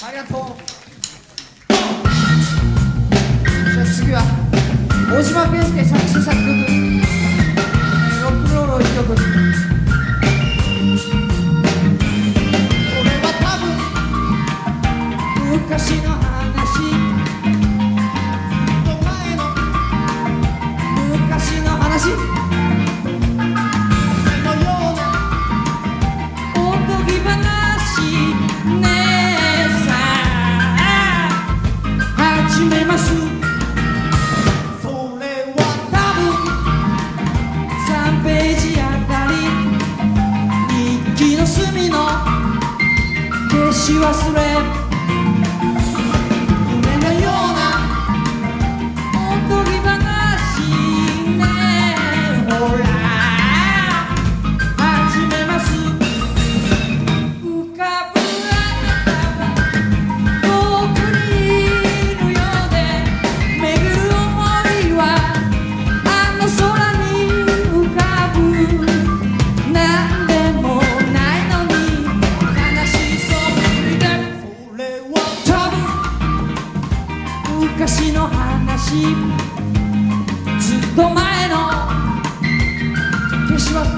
ありがとう。じゃあ次は大島健介作詞作曲。ロックンロールを一曲。これは多分昔の話。ずっと前の昔の話。し忘れ昔の話。ずっと前の。消し忘れ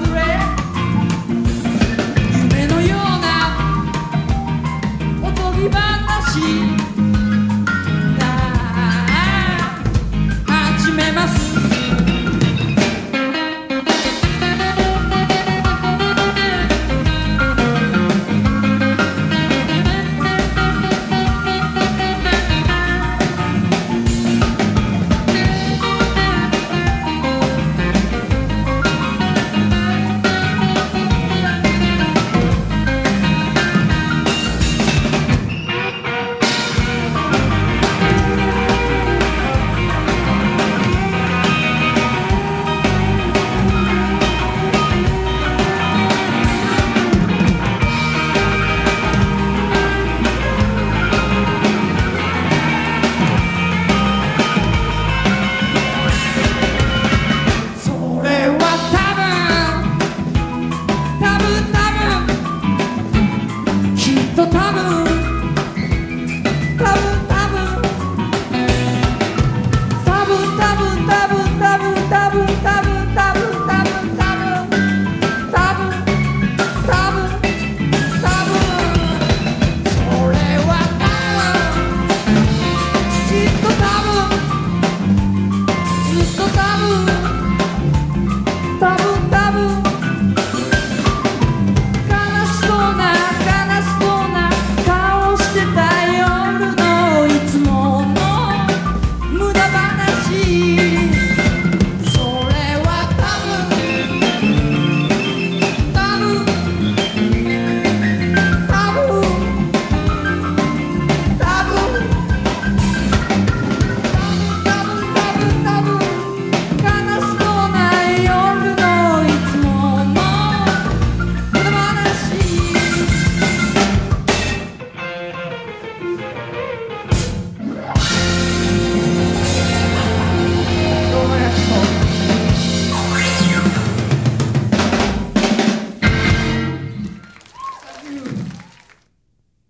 そう多分